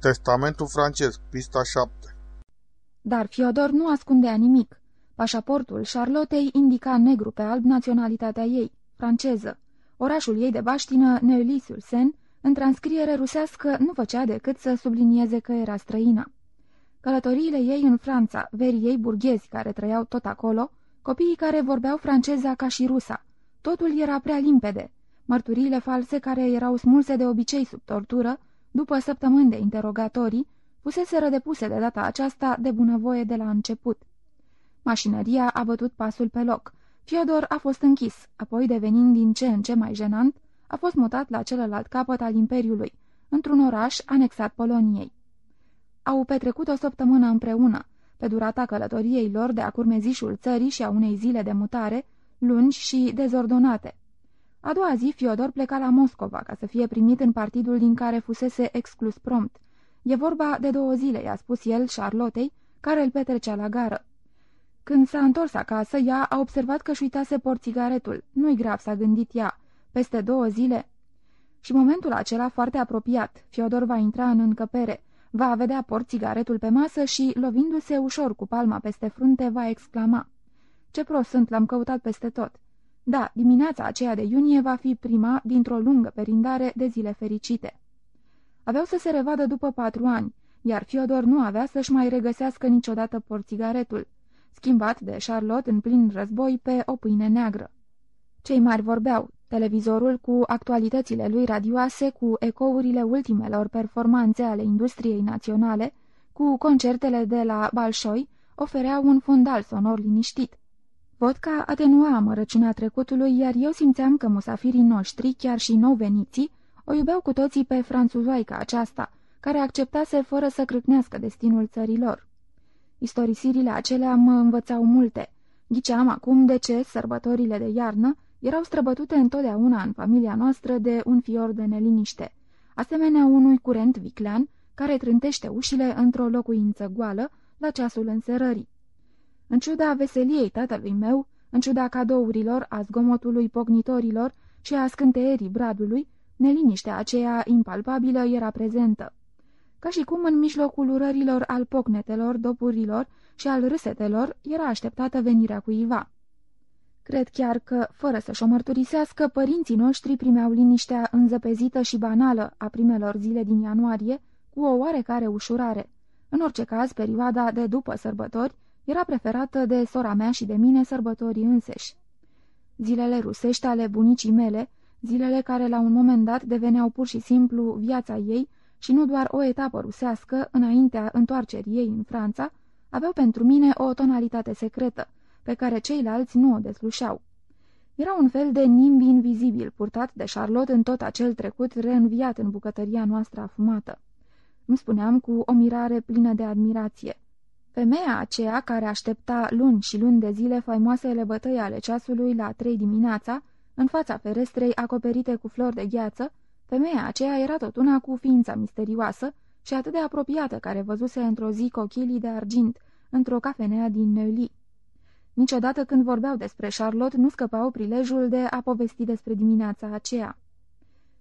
Testamentul francez, pista 7 Dar Fiodor nu ascundea nimic. Pașaportul Charlottei indica negru pe alb naționalitatea ei, franceză. Orașul ei de baștină, Neuilly-sur-Seine, în transcriere rusească nu făcea decât să sublinieze că era străină. Călătoriile ei în Franța, verii ei burghezi care trăiau tot acolo, copiii care vorbeau franceza ca și rusa, totul era prea limpede. Mărturiile false care erau smulse de obicei sub tortură, după săptămâni de interogatorii, fuseseră depuse de data aceasta de bunăvoie de la început. Mașinăria a bătut pasul pe loc. Fiodor a fost închis, apoi devenind din ce în ce mai jenant, a fost mutat la celălalt capăt al Imperiului, într-un oraș anexat Poloniei. Au petrecut o săptămână împreună, pe durata călătoriei lor de a curmezișul țării și a unei zile de mutare, lungi și dezordonate. A doua zi, Fiodor pleca la Moscova ca să fie primit în partidul din care fusese exclus prompt. E vorba de două zile, i-a spus el Charlottei, care îl petrecea la gară. Când s-a întors acasă, ea a observat că-și uitase porțigaretul. Nu-i grav, s-a gândit ea. Peste două zile... Și momentul acela foarte apropiat, Fiodor va intra în încăpere, va vedea porțigaretul pe masă și, lovindu-se ușor cu palma peste frunte, va exclama. Ce prost sunt, l-am căutat peste tot. Da, dimineața aceea de iunie va fi prima dintr-o lungă perindare de zile fericite. Aveau să se revadă după patru ani, iar Fiodor nu avea să-și mai regăsească niciodată porțigaretul, schimbat de Charlotte în plin război pe o pâine neagră. Cei mari vorbeau, televizorul cu actualitățile lui radioase, cu ecourile ultimelor performanțe ale industriei naționale, cu concertele de la Balșoi, oferea un fundal sonor liniștit. Vodka atenua amărăciunea trecutului, iar eu simțeam că musafirii noștri, chiar și nou veniții, o iubeau cu toții pe franțuzoaica aceasta, care acceptase fără să crâcnească destinul țărilor. Istorisirile acelea mă învățau multe. Ghiceam acum de ce sărbătorile de iarnă erau străbătute întotdeauna în familia noastră de un fior de neliniște, asemenea unui curent viclean care trântește ușile într-o locuință goală la ceasul înserării. În ciuda veseliei tatălui meu, în ciuda cadourilor, a zgomotului pognitorilor și a scânteierii bradului, neliniștea aceea impalpabilă era prezentă. Ca și cum în mijlocul urărilor al pocnetelor, dopurilor și al râsetelor era așteptată venirea cuiva. Cred chiar că, fără să-și o mărturisească, părinții noștri primeau liniștea înzăpezită și banală a primelor zile din ianuarie, cu o oarecare ușurare. În orice caz, perioada de după sărbători era preferată de sora mea și de mine sărbătorii înseși. Zilele rusești ale bunicii mele, zilele care la un moment dat deveneau pur și simplu viața ei și nu doar o etapă rusească înaintea întoarcerii ei în Franța, aveau pentru mine o tonalitate secretă, pe care ceilalți nu o deslușeau. Era un fel de nimb invizibil purtat de Charlotte în tot acel trecut reînviat în bucătăria noastră afumată. Îmi spuneam cu o mirare plină de admirație. Femeia aceea care aștepta luni și luni de zile faimoasele bătăi ale ceasului la trei dimineața, în fața ferestrei acoperite cu flori de gheață, femeia aceea era tot una cu ființa misterioasă și atât de apropiată care văzuse într-o zi cochilii de argint, într-o cafenea din Neuilly. Niciodată când vorbeau despre Charlotte nu scăpau prilejul de a povesti despre dimineața aceea.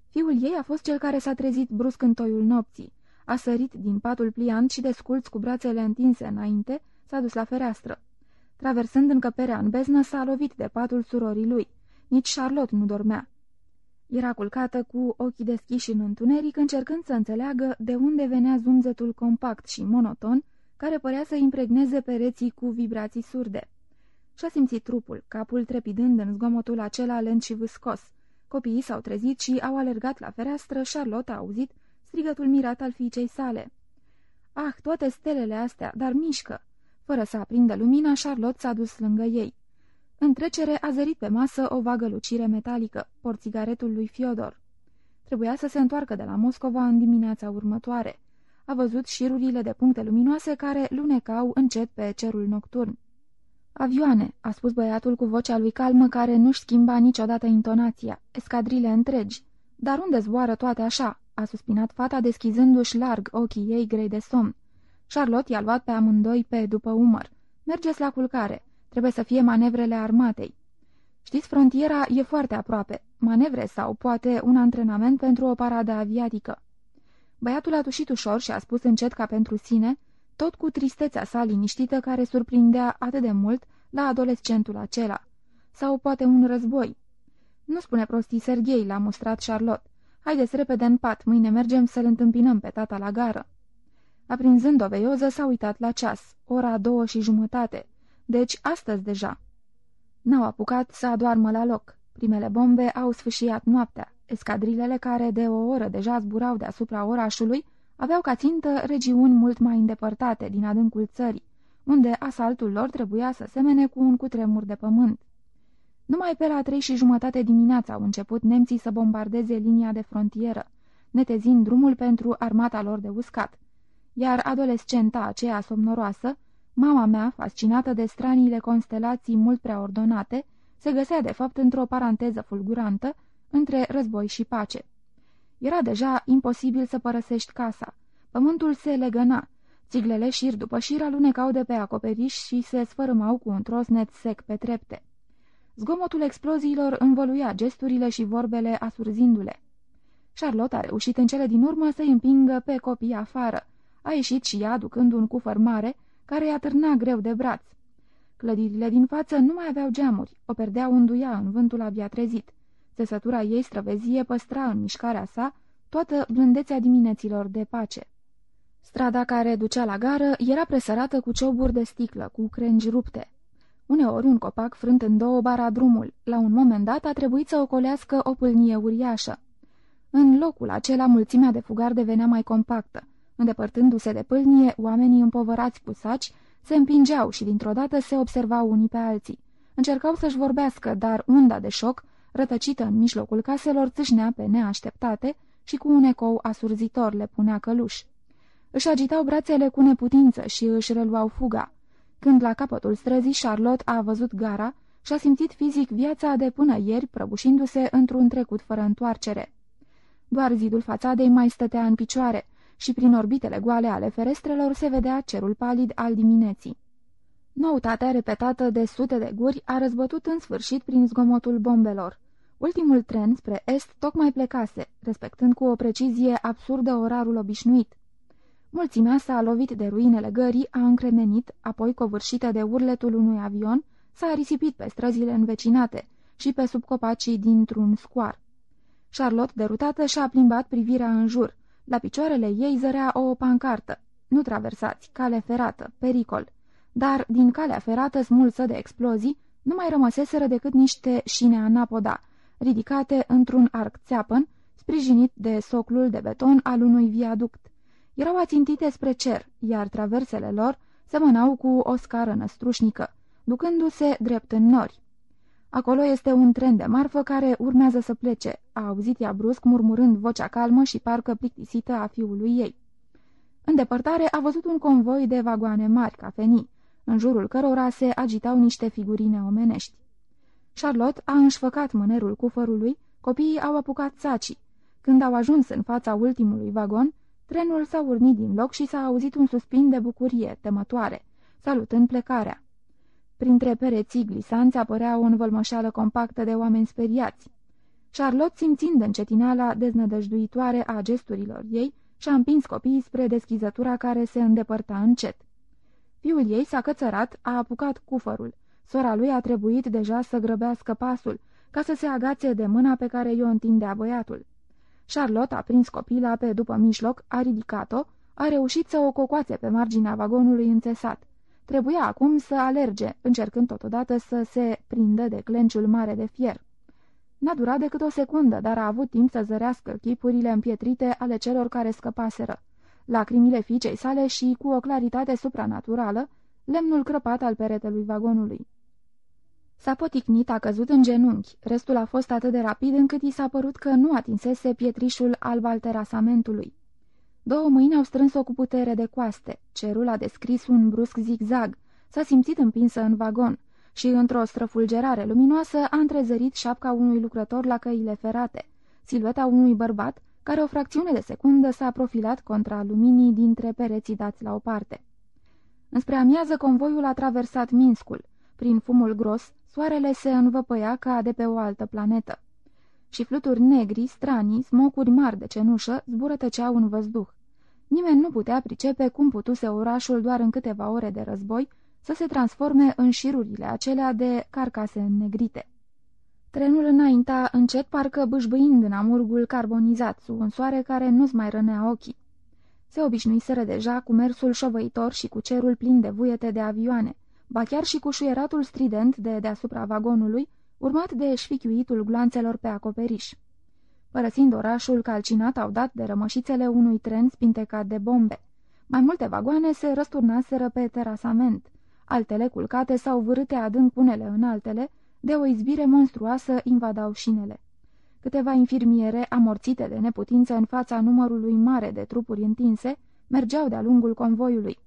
Fiul ei a fost cel care s-a trezit brusc în toiul nopții. A sărit din patul pliant și desculț cu brațele întinse înainte, s-a dus la fereastră. Traversând încăperea în beznă, s-a lovit de patul surorii lui. Nici Charlotte nu dormea. Era culcată cu ochii deschiși în întuneric, încercând să înțeleagă de unde venea zumzetul compact și monoton, care părea să impregneze pereții cu vibrații surde. Și-a simțit trupul, capul trepidând în zgomotul acela lent și vâscos. Copiii s-au trezit și au alergat la fereastră, Charlotte a auzit strigătul mirat al fiicei sale. Ah, toate stelele astea, dar mișcă! Fără să aprindă lumina, Charlotte s-a dus lângă ei. În trecere a zărit pe masă o vagă lucire metalică, porțigaretul lui Fiodor. Trebuia să se întoarcă de la Moscova în dimineața următoare. A văzut șirurile de puncte luminoase care lunecau încet pe cerul nocturn. Avioane, a spus băiatul cu vocea lui calmă care nu-și schimba niciodată intonația, escadrile întregi. Dar unde zboară toate așa? A suspinat fata deschizându-și larg ochii ei grei de somn. Charlotte i-a luat pe amândoi pe după umăr. Mergeți la culcare. Trebuie să fie manevrele armatei. Știți, frontiera e foarte aproape. Manevre sau poate un antrenament pentru o paradă aviatică. Băiatul a tușit ușor și a spus încet ca pentru sine, tot cu tristețea sa liniștită care surprindea atât de mult la adolescentul acela. Sau poate un război. Nu spune prostii, Serghei, l-a mustrat Charlotte. Haideți repede în pat, mâine mergem să-l întâmpinăm pe tata la gară. Aprinzând o veioză, s-a uitat la ceas, ora două și jumătate. Deci, astăzi deja. N-au apucat să adoarmă la loc. Primele bombe au sfâșiat noaptea. Escadrilele care de o oră deja zburau deasupra orașului aveau ca țintă regiuni mult mai îndepărtate din adâncul țării, unde asaltul lor trebuia să semene cu un cutremur de pământ. Numai pe la trei și jumătate dimineața au început nemții să bombardeze linia de frontieră, netezind drumul pentru armata lor de uscat. Iar adolescenta aceea somnoroasă, mama mea, fascinată de straniile constelații mult prea ordonate, se găsea de fapt într-o paranteză fulgurantă între război și pace. Era deja imposibil să părăsești casa. Pământul se legăna. Țiglele șir după șir alunecau de pe acoperiș și se sfărâmau cu un trosnet sec pe trepte. Zgomotul exploziilor învoluia gesturile și vorbele asurzindu-le. Charlotte a reușit în cele din urmă să-i împingă pe copii afară. A ieșit și ea, aducând un cufăr mare, care i-a târna greu de braț. Clădirile din față nu mai aveau geamuri, o perdea unduia în vântul abia trezit. Țesătura ei străvezie păstra în mișcarea sa toată blândețea dimineților de pace. Strada care ducea la gară era presărată cu cioburi de sticlă, cu crengi rupte. Uneori un copac frânt în două bara drumul. La un moment dat a trebuit să ocolească o pâlnie uriașă. În locul acela mulțimea de fugari devenea mai compactă. Îndepărtându-se de pâlnie, oamenii împovărați cu saci se împingeau și dintr-o dată se observau unii pe alții. Încercau să-și vorbească, dar unda de șoc, rătăcită în mijlocul caselor, țâșnea pe neașteptate și cu un ecou asurzitor le punea căluș. Își agitau brațele cu neputință și își reluau fuga. Când la capătul străzii Charlotte a văzut gara și a simțit fizic viața de până ieri prăbușindu-se într-un trecut fără întoarcere. Doar zidul fațadei mai stătea în picioare și prin orbitele goale ale ferestrelor se vedea cerul palid al dimineții. Noutatea repetată de sute de guri a răzbătut în sfârșit prin zgomotul bombelor. Ultimul tren spre est tocmai plecase, respectând cu o precizie absurdă orarul obișnuit. Mulțimea s-a lovit de ruinele gării, a încremenit, apoi covârșită de urletul unui avion, s-a risipit pe străzile învecinate și pe sub copacii dintr-un scoar. Charlotte, derutată, și-a plimbat privirea în jur. La picioarele ei zărea o pancartă. Nu traversați, cale ferată, pericol. Dar, din calea ferată smulsă de explozii, nu mai rămăseseră decât niște șine anapoda, ridicate într-un arc țeapăn, sprijinit de soclul de beton al unui viaduct erau ațintite spre cer, iar traversele lor semănau cu o scară năstrușnică, ducându-se drept în nori. Acolo este un tren de marfă care urmează să plece, a auzit ea brusc murmurând vocea calmă și parcă plictisită a fiului ei. În depărtare a văzut un convoi de vagoane mari, cafenii, în jurul cărora se agitau niște figurine omenești. Charlotte a înșfăcat mânerul cufărului, copiii au apucat sacii. Când au ajuns în fața ultimului vagon, Trenul s-a urnit din loc și s-a auzit un suspin de bucurie, temătoare, salutând plecarea. Printre pereții glisanți apărea o învălmășeală compactă de oameni speriați. Charlotte, simțind încetinala deznădăjduitoare a gesturilor ei, și-a împins copiii spre deschizătura care se îndepărta încet. Fiul ei s-a cățărat, a apucat cufărul. Sora lui a trebuit deja să grăbească pasul, ca să se agațe de mâna pe care i-o întindea băiatul. Charlotte a prins copila pe după mijloc, a ridicat-o, a reușit să o cocoațe pe marginea vagonului înțesat. Trebuia acum să alerge, încercând totodată să se prindă de clenciul mare de fier. N-a durat decât o secundă, dar a avut timp să zărească chipurile împietrite ale celor care scăpaseră. Lacrimile fiicei sale și, cu o claritate supranaturală, lemnul crăpat al peretelui vagonului. S-a poticnit, a căzut în genunchi. Restul a fost atât de rapid încât i s-a părut că nu atinsese pietrișul alb al terasamentului. Două mâini au strâns-o cu putere de coaste. Cerul a descris un brusc zigzag. S-a simțit împinsă în vagon și, într-o străfulgerare luminoasă, a întrezărit șapca unui lucrător la căile ferate, silueta unui bărbat, care o fracțiune de secundă s-a profilat contra luminii dintre pereții dați la o parte. Înspre amiază, convoiul a traversat Minskul. Prin fumul gros, soarele se învăpăia ca de pe o altă planetă. Și fluturi negri, stranii, smocuri mari de cenușă zburătăceau în văzduh. Nimeni nu putea pricepe cum putuse orașul doar în câteva ore de război să se transforme în șirurile acelea de carcase înnegrite. Trenul înainta încet, parcă bâșbâind în amurgul carbonizat, sub un soare care nu-ți mai rănea ochii. Se obișnuiseră deja cu mersul șovăitor și cu cerul plin de vuiete de avioane, ba chiar și cu șuieratul strident de deasupra vagonului, urmat de șfichiuitul gloanțelor pe acoperiș. Părăsind orașul calcinat, au dat de rămășițele unui tren spintecat de bombe. Mai multe vagoane se răsturnaseră pe terasament, altele culcate sau vârâte adânc unele în altele, de o izbire monstruoasă invadau șinele. Câteva infirmiere, amorțite de neputință în fața numărului mare de trupuri întinse, mergeau de-a lungul convoiului.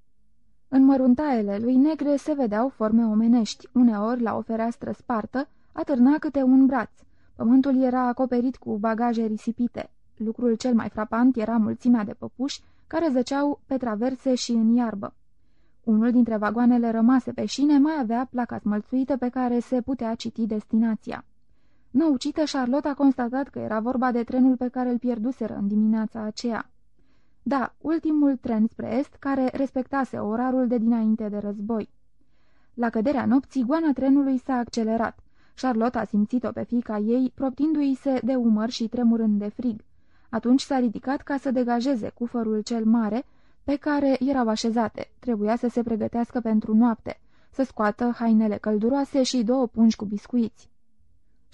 În măruntaiele lui negre se vedeau forme omenești, uneori la o fereastră spartă, atârna câte un braț. Pământul era acoperit cu bagaje risipite. Lucrul cel mai frapant era mulțimea de păpuși care zăceau pe traverse și în iarbă. Unul dintre vagoanele rămase pe șine mai avea placa smălțuită pe care se putea citi destinația. Năucită, Charlotte a constatat că era vorba de trenul pe care îl pierduseră în dimineața aceea. Da, ultimul tren spre est, care respectase orarul de dinainte de război. La căderea nopții, goana trenului s-a accelerat. Charlotte a simțit-o pe fica ei, proptindu-i se de umăr și tremurând de frig. Atunci s-a ridicat ca să degajeze cufărul cel mare, pe care erau așezate. Trebuia să se pregătească pentru noapte, să scoată hainele călduroase și două pungi cu biscuiți.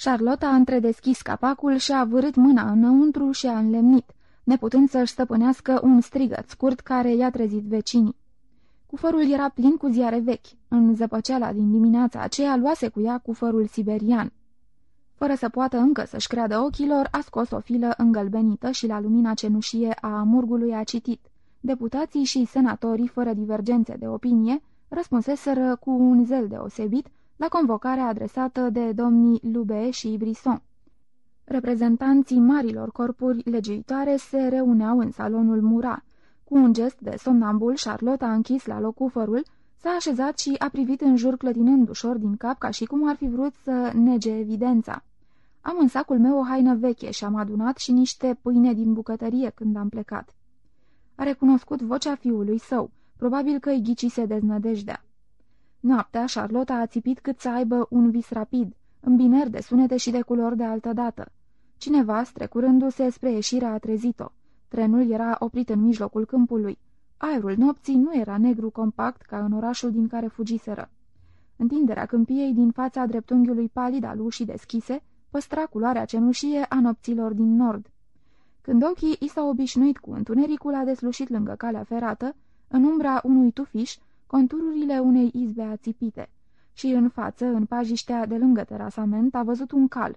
Charlotte a întredeschis capacul și a vârât mâna înăuntru și a înlemnit, neputând să-și stăpânească un strigăt scurt care i-a trezit vecinii. Cufărul era plin cu ziare vechi. În zăpăceala din dimineața aceea luase cu ea cufărul siberian. Fără să poată încă să-și creadă ochilor, a scos o filă îngălbenită și la lumina cenușie a amurgului a citit. Deputații și senatorii, fără divergențe de opinie, răspunseseră cu un zel deosebit la convocarea adresată de domnii Lube și Brisson. Reprezentanții marilor corpuri legiuitoare se reuneau în salonul Mura. Cu un gest de somnambul, Charlotte a închis la loc cufărul, s-a așezat și a privit în jur clătinând ușor din cap ca și cum ar fi vrut să nege evidența. Am în sacul meu o haină veche și am adunat și niște pâine din bucătărie când am plecat. A recunoscut vocea fiului său, probabil că îi ghicise deznădejdea. Noaptea, Charlotte a țipit cât să aibă un vis rapid, îmbineri de sunete și de culori de altă dată. Cineva, strecurându-se spre ieșire, a trezit-o. Trenul era oprit în mijlocul câmpului. Aerul nopții nu era negru compact ca în orașul din care fugiseră. Întinderea câmpiei din fața dreptunghiului palid al ușii deschise păstra culoarea cenușie a nopților din nord. Când ochii i s-au obișnuit cu întunericul, a deslușit lângă calea ferată, în umbra unui tufiș, contururile unei izbe ațipite și în față, în pajiștea de lângă terasament, a văzut un cal.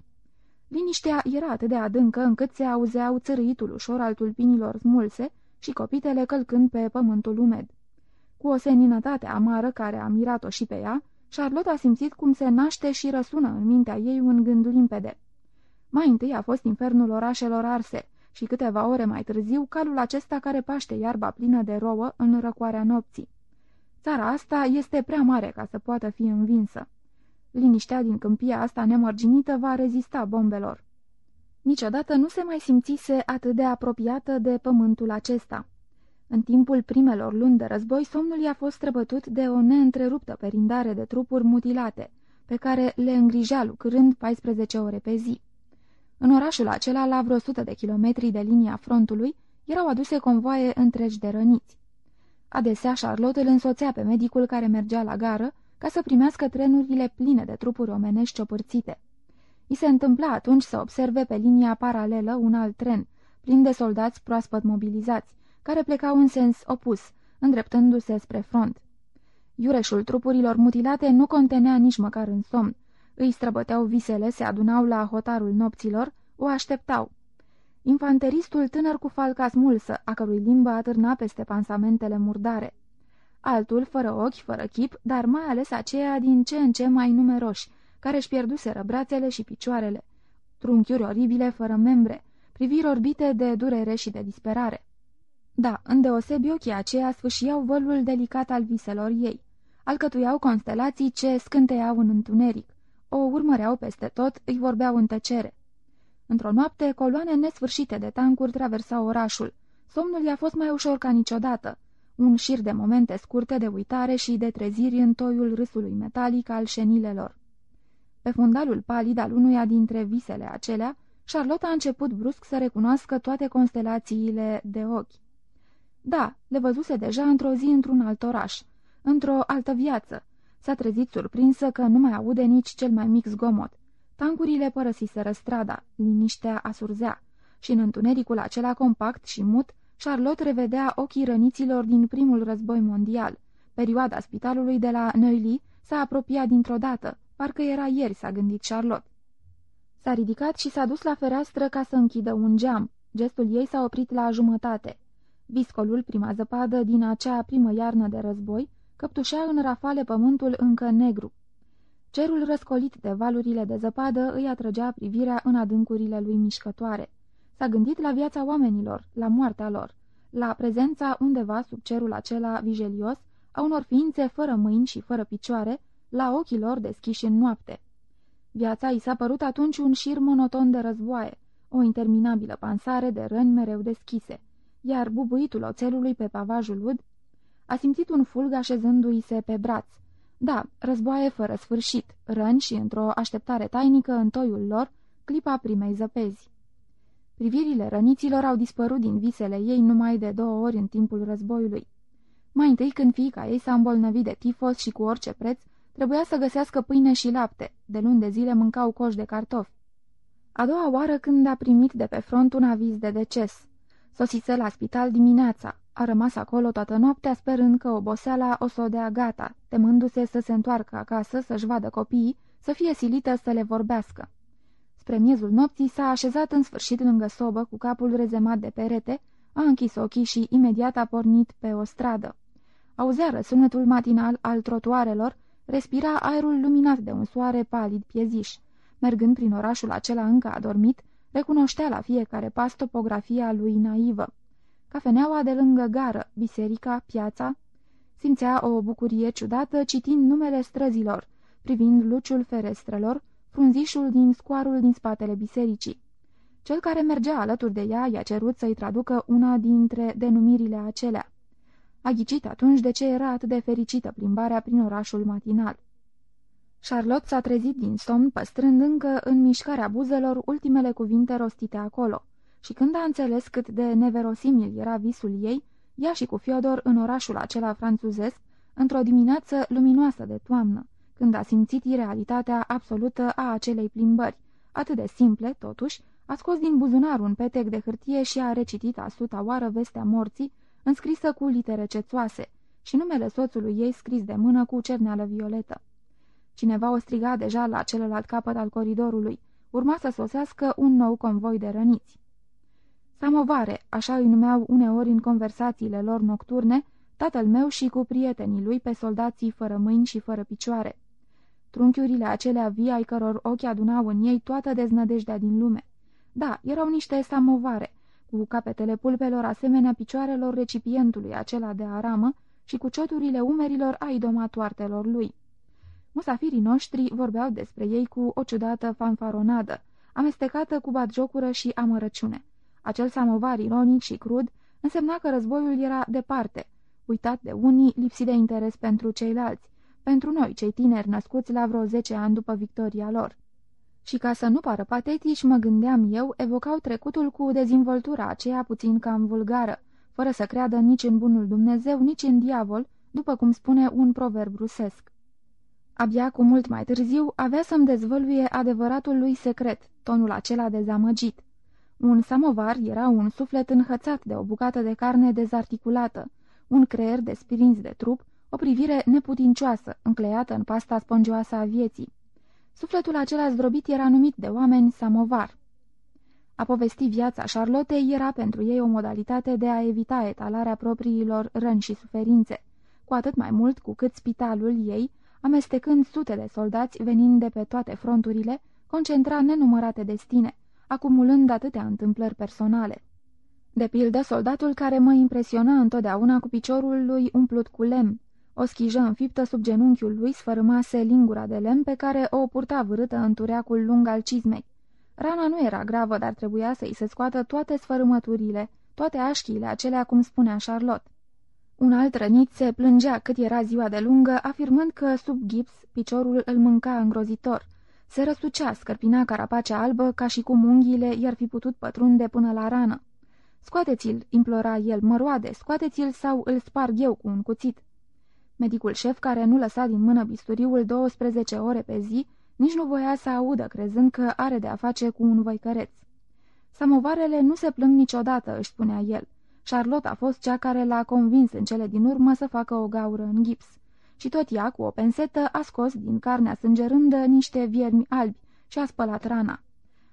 Liniștea era atât de adâncă încât se auzeau țărâitul ușor al tulpinilor smulse și copitele călcând pe pământul umed. Cu o seninătate amară care a mirat-o și pe ea, Charlotte a simțit cum se naște și răsună în mintea ei un gând limpede. Mai întâi a fost infernul orașelor arse și câteva ore mai târziu calul acesta care paște iarba plină de rouă în răcoarea nopții. Țara asta este prea mare ca să poată fi învinsă. Liniștea din câmpia asta nemărginită va rezista bombelor. Niciodată nu se mai simțise atât de apropiată de pământul acesta. În timpul primelor luni de război, somnul i-a fost străbătut de o neîntreruptă perindare de trupuri mutilate, pe care le îngrijea lucrând 14 ore pe zi. În orașul acela, la vreo sută de kilometri de linia frontului, erau aduse convoaie întregi de răniți. Adesea Charlotte îl însoțea pe medicul care mergea la gară ca să primească trenurile pline de trupuri omenești ciopărțite. I se întâmpla atunci să observe pe linia paralelă un alt tren, plin de soldați proaspăt mobilizați, care plecau în sens opus, îndreptându-se spre front. Iureșul trupurilor mutilate nu contenea nici măcar în somn. Îi străbăteau visele, se adunau la hotarul nopților, o așteptau. Infanteristul tânăr cu falca smulsă, a cărui limbă atârna peste pansamentele murdare. Altul, fără ochi, fără chip, dar mai ales aceia din ce în ce mai numeroși, care își pierduseră brațele și picioarele. Trunchiuri oribile, fără membre, priviri orbite de durere și de disperare. Da, îndeosebi ochii aceia sfâșiau vălul delicat al viselor ei. Alcătuiau constelații ce scânteiau în întuneric. O urmăreau peste tot, îi vorbeau în tăcere. Într-o noapte, coloane nesfârșite de tancuri traversau orașul. Somnul i-a fost mai ușor ca niciodată, un șir de momente scurte de uitare și de treziri în toiul râsului metalic al șenilelor. Pe fundalul palid al unuia dintre visele acelea, Charlotte a început brusc să recunoască toate constelațiile de ochi. Da, le văzuse deja într-o zi într-un alt oraș, într-o altă viață. S-a trezit surprinsă că nu mai aude nici cel mai mic zgomot. Tancurile părăsiseră strada, liniștea asurzea și în întunericul acela compact și mut, Charlotte revedea ochii răniților din primul război mondial. Perioada spitalului de la Neuilly s-a apropiat dintr-o dată, parcă era ieri, s-a gândit Charlotte. S-a ridicat și s-a dus la fereastră ca să închidă un geam. Gestul ei s-a oprit la jumătate. Viscolul, prima zăpadă din acea primă iarnă de război, căptușea în rafale pământul încă negru. Cerul răscolit de valurile de zăpadă îi atrăgea privirea în adâncurile lui mișcătoare. S-a gândit la viața oamenilor, la moartea lor, la prezența undeva sub cerul acela vigelios a unor ființe fără mâini și fără picioare, la ochii lor deschiși în noapte. Viața i s-a părut atunci un șir monoton de războaie, o interminabilă pansare de răni mereu deschise, iar bubuitul oțelului pe pavajul ud a simțit un fulg așezându-i se pe braț. Da, războaie fără sfârșit, răni și într-o așteptare tainică în toiul lor, clipa primei zăpezi. Privirile răniților au dispărut din visele ei numai de două ori în timpul războiului. Mai întâi când fiica ei s-a îmbolnăvit de tifos și cu orice preț, trebuia să găsească pâine și lapte, de luni de zile mâncau coși de cartofi. A doua oară când a primit de pe front un aviz de deces. Sosise la spital dimineața, a rămas acolo toată noaptea sperând că oboseala o să o dea gata, temându-se să se întoarcă acasă, să-și vadă copiii, să fie silită să le vorbească. Spre miezul nopții s-a așezat în sfârșit lângă sobă cu capul rezemat de perete, a închis ochii și imediat a pornit pe o stradă. Auzea răsunetul matinal al trotuarelor, respira aerul luminat de un soare palid pieziș. Mergând prin orașul acela încă adormit, recunoștea la fiecare pas topografia lui naivă. Cafeneaua de lângă gară, biserica, piața, simțea o bucurie ciudată citind numele străzilor, privind luciul ferestrelor, frunzișul din scoarul din spatele bisericii. Cel care mergea alături de ea i-a cerut să-i traducă una dintre denumirile acelea. A ghicit atunci de ce era atât de fericită plimbarea prin orașul matinal. Charlotte s-a trezit din somn, păstrând încă în mișcarea buzelor ultimele cuvinte rostite acolo, și când a înțeles cât de neverosimil era visul ei, ea și cu Fiodor în orașul acela franțuzesc, într-o dimineață luminoasă de toamnă, când a simțit irealitatea absolută a acelei plimbări, atât de simple, totuși, a scos din buzunar un petec de hârtie și a recitit a suta oară vestea morții, înscrisă cu litere cețoase, și numele soțului ei scris de mână cu cerneală violetă. Cineva o striga deja la celălalt capăt al coridorului. Urma să sosească un nou convoi de răniți. Samovare, așa îi numeau uneori în conversațiile lor nocturne, tatăl meu și cu prietenii lui pe soldații fără mâini și fără picioare. Trunchiurile acelea vii ai căror ochi adunau în ei toată deznădejdea din lume. Da, erau niște samovare, cu capetele pulpelor asemenea picioarelor recipientului acela de aramă și cu cioturile umerilor ai domatoartelor lui. Musafirii noștri vorbeau despre ei cu o ciudată fanfaronadă, amestecată cu batjocură și amărăciune. Acel samovar ironic și crud însemna că războiul era departe, uitat de unii, lipsit de interes pentru ceilalți, pentru noi, cei tineri născuți la vreo zece ani după victoria lor. Și ca să nu pară patetici, mă gândeam eu, evocau trecutul cu dezvoltura aceea puțin cam vulgară, fără să creadă nici în bunul Dumnezeu, nici în diavol, după cum spune un proverb rusesc. Abia cu mult mai târziu avea să-mi dezvăluie adevăratul lui secret, tonul acela dezamăgit. Un samovar era un suflet înhățat de o bucată de carne dezarticulată, un creier desprins de trup, o privire neputincioasă, încleiată în pasta spongioasă a vieții. Sufletul acela zdrobit era numit de oameni samovar. A povesti viața Charlottei era pentru ei o modalitate de a evita etalarea propriilor răni și suferințe, cu atât mai mult cu cât spitalul ei, amestecând sute de soldați venind de pe toate fronturile, concentra nenumărate destine, acumulând atâtea întâmplări personale. De pildă, soldatul care mă impresiona întotdeauna cu piciorul lui umplut cu lemn, o schijă înfiptă sub genunchiul lui sfărâmase lingura de lemn pe care o purta vârâtă în tureacul lung al cizmei. Rana nu era gravă, dar trebuia să-i se scoată toate sfărâmăturile, toate așchiile acelea cum spunea Charlotte. Un alt rănit se plângea cât era ziua de lungă, afirmând că sub gips piciorul îl mânca îngrozitor. Se răsucea, scărpina carapacea albă, ca și cum unghiile i-ar fi putut pătrunde până la rană. Scoateți-l, implora el, măroade, scoateți-l sau îl sparg eu cu un cuțit. Medicul șef, care nu lăsa din mână bisturiul 12 ore pe zi, nici nu voia să audă, crezând că are de a face cu un văicăreț. Samovarele nu se plâng niciodată, își spunea el. Charlotte a fost cea care l-a convins în cele din urmă să facă o gaură în gips. Și tot ea, cu o pensetă, a scos din carnea sângerândă niște viermi albi și a spălat rana.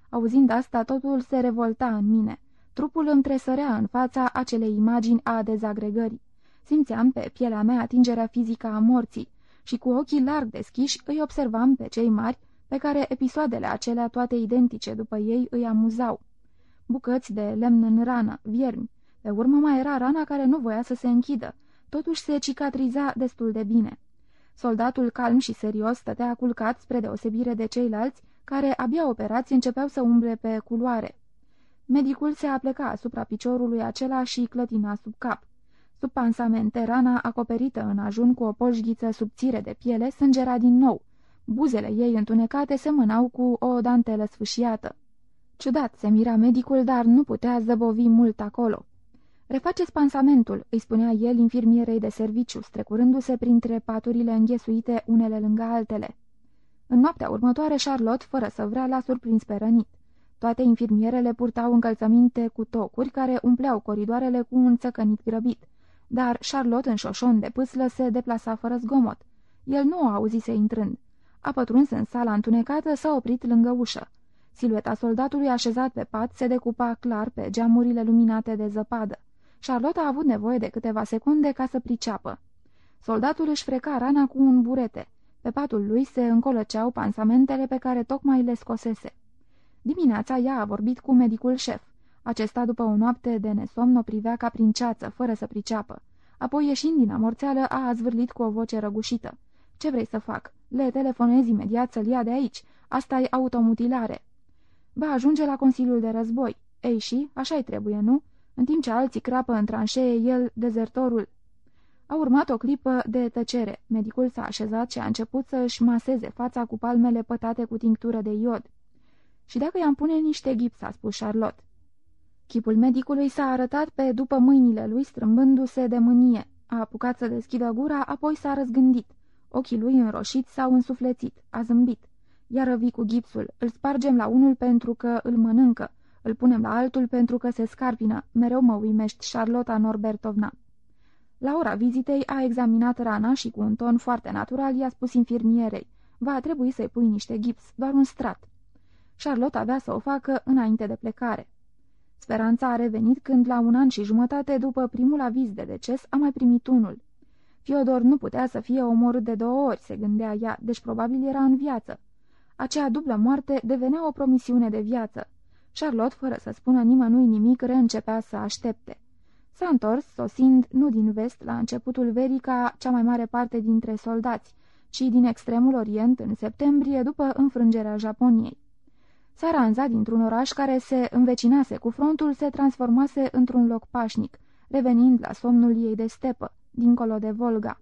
Auzind asta, totul se revolta în mine. Trupul îmi tresărea în fața acelei imagini a dezagregării. Simțeam pe pielea mea atingerea fizică a morții și cu ochii larg deschiși îi observam pe cei mari, pe care episoadele acelea toate identice după ei îi amuzau. Bucăți de lemn în rană, viermi. Pe urmă mai era rana care nu voia să se închidă, totuși se cicatriza destul de bine. Soldatul calm și serios stătea culcat spre deosebire de ceilalți, care, abia operați, începeau să umble pe culoare. Medicul se apleca asupra piciorului acela și clătina sub cap. Sub pansamente, rana acoperită în ajun cu o poșghiță subțire de piele sângera din nou. Buzele ei întunecate semănau cu o dantelă sfâșiată. Ciudat, se mira medicul, dar nu putea zăbovi mult acolo. Refaceți pansamentul," îi spunea el infirmierei de serviciu, strecurându-se printre paturile înghesuite unele lângă altele. În noaptea următoare, Charlotte, fără să vrea, l-a surprins pe rănit. Toate infirmierele purtau încălțăminte cu tocuri care umpleau coridoarele cu un țăcănit grăbit, dar Charlotte, în șoșon de pâslă, se deplasa fără zgomot. El nu o auzise intrând. A pătruns în sala întunecată, s-a oprit lângă ușă. Silueta soldatului așezat pe pat se decupa clar pe geamurile luminate de zăpadă. Charlotte a avut nevoie de câteva secunde ca să priceapă. Soldatul își freca rana cu un burete. Pe patul lui se încolăceau pansamentele pe care tocmai le scosese. Dimineața ea a vorbit cu medicul șef. Acesta, după o noapte de nesomn, o privea ca prin ceață, fără să priceapă. Apoi, ieșind din amorțeală, a zvârlit cu o voce răgușită. Ce vrei să fac? Le telefonezi imediat să-l ia de aici. asta e automutilare." Va ajunge la Consiliul de Război. Ei și, așa-i trebuie, nu?" În timp ce alții crapă în tranșee, el, dezertorul... A urmat o clipă de tăcere. Medicul s-a așezat și a început să își maseze fața cu palmele pătate cu tinctură de iod. Și dacă i-am pune niște gips, a spus Charlotte. Chipul medicului s-a arătat pe după mâinile lui strâmbându-se de mânie. A apucat să deschidă gura, apoi s-a răzgândit. Ochii lui înroșiți s-au însuflețit. A zâmbit. Iar răvi cu gipsul. Îl spargem la unul pentru că îl mănâncă. Îl punem la altul pentru că se scarpină. Mereu mă uimești, Charlotta Norbertovna. La ora vizitei a examinat rana și cu un ton foarte natural i-a spus infirmierei. Va trebui să-i pui niște gips, doar un strat. Charlotte avea să o facă înainte de plecare. Speranța a revenit când, la un an și jumătate după primul aviz de deces, a mai primit unul. Fiodor nu putea să fie omorât de două ori, se gândea ea, deci probabil era în viață. Acea dublă moarte devenea o promisiune de viață. Charlotte, fără să spună nimănui nimic, reîncepea să aștepte. S-a întors, sosind nu din vest la începutul verii ca cea mai mare parte dintre soldați, ci din extremul orient în septembrie după înfrângerea Japoniei. Saranza, dintr-un oraș care se învecinase cu frontul, se transformase într-un loc pașnic, revenind la somnul ei de stepă, dincolo de Volga.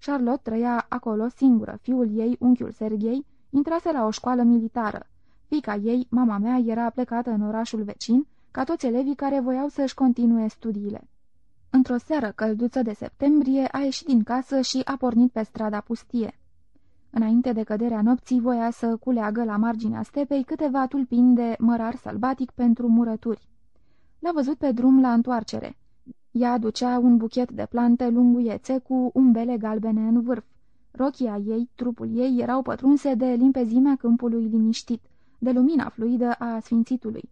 Charlotte trăia acolo singură, fiul ei, unchiul Serghei, intrase la o școală militară. Fica ei, mama mea, era plecată în orașul vecin, ca toți elevii care voiau să-și continue studiile. Într-o seară călduță de septembrie a ieșit din casă și a pornit pe strada pustie. Înainte de căderea nopții voia să culeagă la marginea stepei câteva tulpini de mărar sălbatic pentru murături. L-a văzut pe drum la întoarcere. Ea aducea un buchet de plante lunguiețe cu umbele galbene în vârf. Rochia ei, trupul ei, erau pătrunse de limpezimea câmpului liniștit, de lumina fluidă a sfințitului.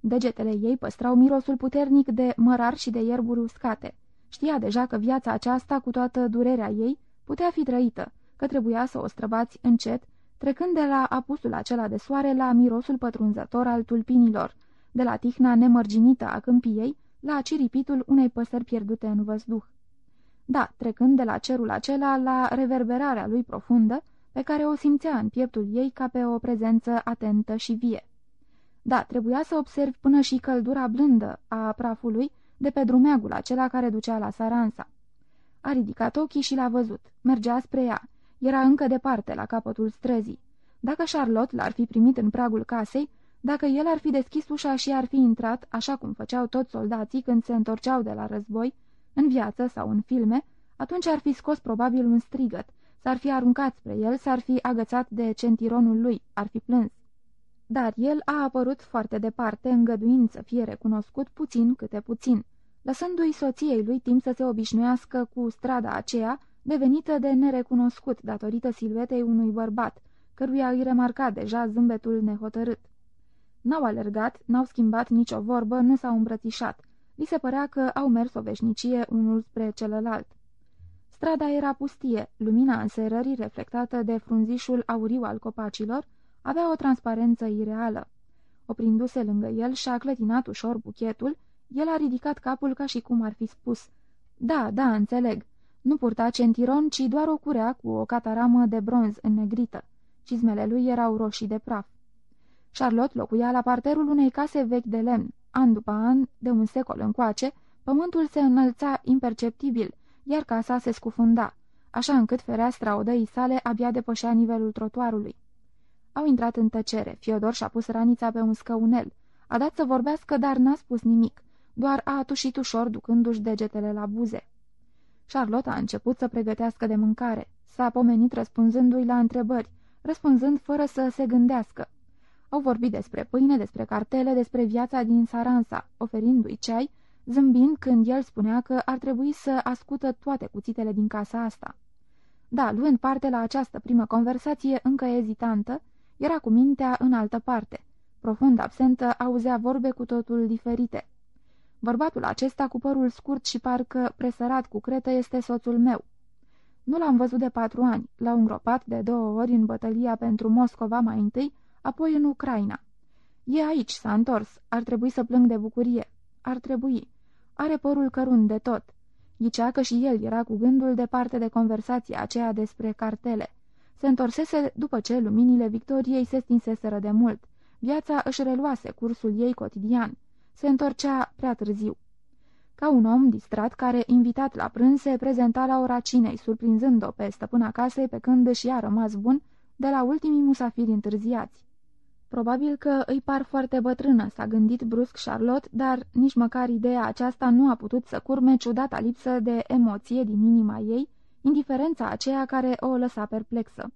Degetele ei păstrau mirosul puternic de mărar și de ierburi uscate. Știa deja că viața aceasta, cu toată durerea ei, putea fi trăită, că trebuia să o străbați încet, trecând de la apusul acela de soare la mirosul pătrunzător al tulpinilor, de la tihna nemărginită a câmpiei la ciripitul unei păsări pierdute în văzduh. Da, trecând de la cerul acela la reverberarea lui profundă, pe care o simțea în pieptul ei ca pe o prezență atentă și vie. Da, trebuia să observi până și căldura blândă a prafului de pe drumeagul acela care ducea la Saransa. A ridicat ochii și l-a văzut. Mergea spre ea. Era încă departe, la capătul străzii. Dacă Charlotte l-ar fi primit în pragul casei, dacă el ar fi deschis ușa și ar fi intrat, așa cum făceau toți soldații când se întorceau de la război, în viață sau în filme, atunci ar fi scos probabil un strigăt, s-ar fi aruncat spre el, s-ar fi agățat de centironul lui, ar fi plâns. Dar el a apărut foarte departe, îngăduind să fie recunoscut puțin câte puțin, lăsându-i soției lui timp să se obișnuiască cu strada aceea, devenită de nerecunoscut datorită siluetei unui bărbat, căruia îi remarca deja zâmbetul nehotărât. N-au alergat, n-au schimbat nicio vorbă, nu s-au îmbrățișat. Li se părea că au mers o veșnicie unul spre celălalt. Strada era pustie, lumina înserării reflectată de frunzișul auriu al copacilor avea o transparență ireală. Oprindu-se lângă el și-a clătinat ușor buchetul, el a ridicat capul ca și cum ar fi spus Da, da, înțeleg. Nu purta centiron, ci doar o curea cu o cataramă de bronz înnegrită. Cizmele lui erau roșii de praf. Charlotte locuia la parterul unei case vechi de lemn. An după an, de un secol încoace, pământul se înălța imperceptibil, iar casa se scufunda, așa încât fereastra odăii sale abia depășea nivelul trotuarului. Au intrat în tăcere. Fiodor și-a pus ranița pe un scăunel. A dat să vorbească, dar n-a spus nimic. Doar a atușit ușor, ducându-și degetele la buze. Charlotte a început să pregătească de mâncare. S-a pomenit răspunzându-i la întrebări, răspunzând fără să se gândească. Au vorbit despre pâine, despre cartele, despre viața din Saransa, oferindu-i ceai, zâmbind când el spunea că ar trebui să ascută toate cuțitele din casa asta. Da, luând parte la această primă conversație încă ezitantă, era cu mintea în altă parte. Profund absentă, auzea vorbe cu totul diferite. Bărbatul acesta cu părul scurt și parcă presărat cu cretă este soțul meu. Nu l-am văzut de patru ani, l-au îngropat de două ori în bătălia pentru Moscova mai întâi, apoi în Ucraina. E aici, s-a întors, ar trebui să plâng de bucurie. Ar trebui. Are părul cărunt de tot. Ghicea că și el era cu gândul departe de conversația aceea despre cartele. Se întorsese după ce luminile Victoriei se stinseseră de mult. Viața își reluase cursul ei cotidian. Se întorcea prea târziu. Ca un om distrat care, invitat la prânz, se prezenta la ora cinei, surprinzând-o pe stăpâna casei pe când și a rămas bun de la ultimii musafiri întârziați. Probabil că îi par foarte bătrână, s-a gândit brusc Charlotte, dar nici măcar ideea aceasta nu a putut să curme ciudata lipsă de emoție din inima ei, indiferența aceea care o lăsa perplexă.